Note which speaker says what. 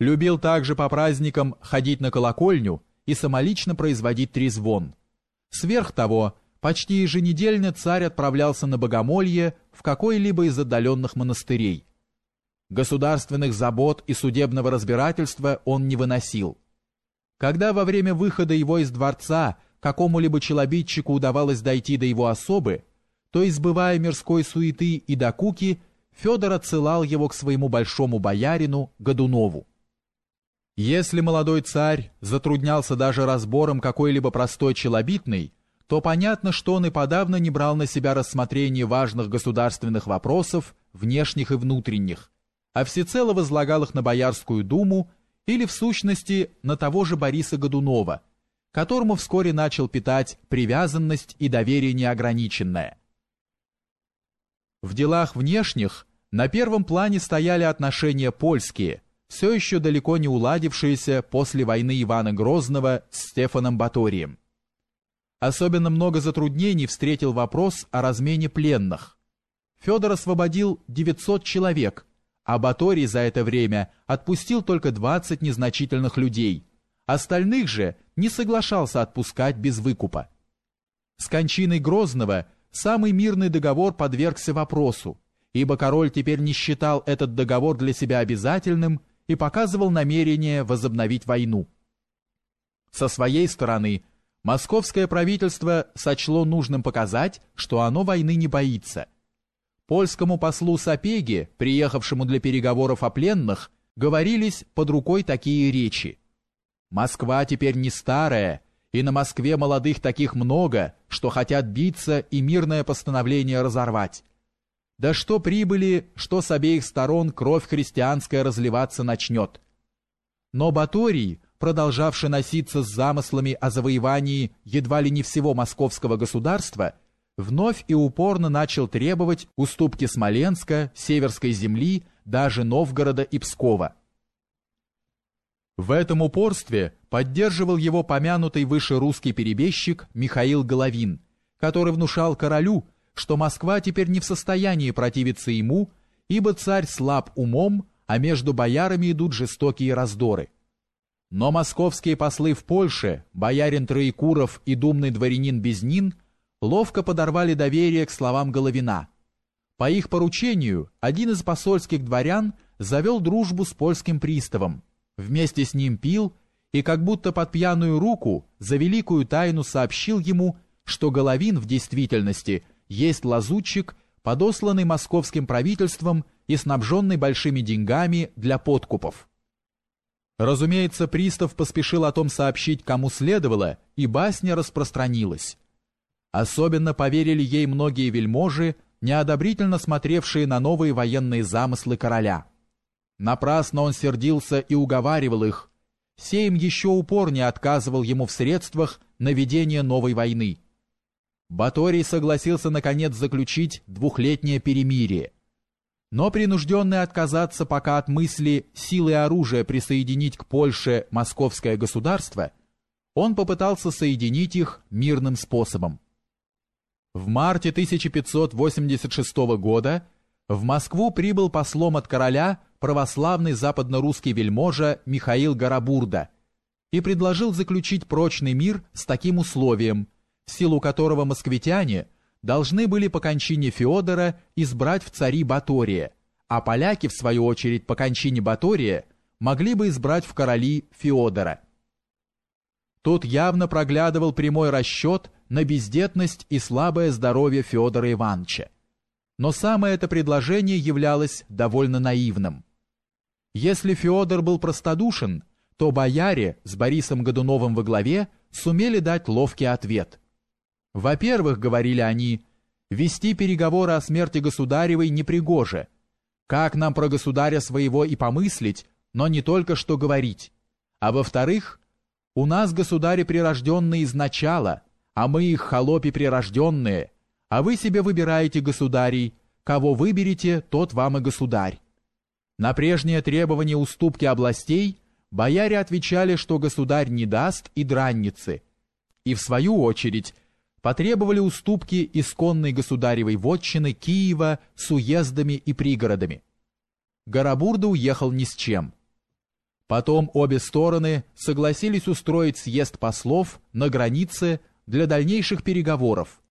Speaker 1: Любил также по праздникам ходить на колокольню и самолично производить трезвон. Сверх того, почти еженедельно царь отправлялся на богомолье в какой-либо из отдаленных монастырей. Государственных забот и судебного разбирательства он не выносил. Когда во время выхода его из дворца какому-либо челобитчику удавалось дойти до его особы, то, избывая мирской суеты и докуки, Федор отсылал его к своему большому боярину Годунову. Если молодой царь затруднялся даже разбором какой-либо простой челобитной, то понятно, что он и подавно не брал на себя рассмотрение важных государственных вопросов, внешних и внутренних, а всецело возлагал их на Боярскую думу или, в сущности, на того же Бориса Годунова, которому вскоре начал питать привязанность и доверие неограниченное. В делах внешних на первом плане стояли отношения польские, все еще далеко не уладившиеся после войны Ивана Грозного с Стефаном Баторием. Особенно много затруднений встретил вопрос о размене пленных. Федор освободил 900 человек, а Баторий за это время отпустил только 20 незначительных людей. Остальных же не соглашался отпускать без выкупа. С кончиной Грозного самый мирный договор подвергся вопросу, ибо король теперь не считал этот договор для себя обязательным и показывал намерение возобновить войну. Со своей стороны, Московское правительство сочло нужным показать, что оно войны не боится. Польскому послу Сапеге, приехавшему для переговоров о пленных, говорились под рукой такие речи. «Москва теперь не старая, и на Москве молодых таких много, что хотят биться и мирное постановление разорвать. Да что прибыли, что с обеих сторон кровь христианская разливаться начнет». Но Баторий, продолжавший носиться с замыслами о завоевании едва ли не всего московского государства, вновь и упорно начал требовать уступки Смоленска, Северской земли, даже Новгорода и Пскова. В этом упорстве поддерживал его помянутый выше русский перебежчик Михаил Головин, который внушал королю, что Москва теперь не в состоянии противиться ему, ибо царь слаб умом, а между боярами идут жестокие раздоры. Но московские послы в Польше, боярин Троекуров и думный дворянин Безнин, ловко подорвали доверие к словам Головина. По их поручению один из посольских дворян завел дружбу с польским приставом, вместе с ним пил и как будто под пьяную руку за великую тайну сообщил ему, что Головин в действительности есть лазутчик, подосланный московским правительством и снабженный большими деньгами для подкупов. Разумеется, пристав поспешил о том сообщить, кому следовало, и басня распространилась. Особенно поверили ей многие вельможи, неодобрительно смотревшие на новые военные замыслы короля. Напрасно он сердился и уговаривал их. Сейм еще упорнее отказывал ему в средствах на ведение новой войны. Баторий согласился наконец заключить двухлетнее перемирие. Но принужденный отказаться пока от мысли силы оружия присоединить к Польше московское государство, он попытался соединить их мирным способом. В марте 1586 года в Москву прибыл послом от короля православный западно-русский вельможа Михаил Гарабурда и предложил заключить прочный мир с таким условием, силу которого москвитяне – должны были по кончине Феодора избрать в цари Батория, а поляки, в свою очередь, по кончине Батория могли бы избрать в короли Феодора. Тут явно проглядывал прямой расчет на бездетность и слабое здоровье Федора Ивановича. Но самое это предложение являлось довольно наивным. Если Федор был простодушен, то бояре с Борисом Годуновым во главе сумели дать ловкий ответ – во-первых, говорили они, вести переговоры о смерти государевой непригоже. Как нам про государя своего и помыслить, но не только что говорить. А во-вторых, у нас государи прирожденные изначала, а мы их холопи прирожденные, а вы себе выбираете государей, кого выберете, тот вам и государь. На прежнее требование уступки областей бояре отвечали, что государь не даст и дранницы, и в свою очередь потребовали уступки исконной государевой вотчины Киева с уездами и пригородами. Гарабурда уехал ни с чем. Потом обе стороны согласились устроить съезд послов на границе для дальнейших переговоров,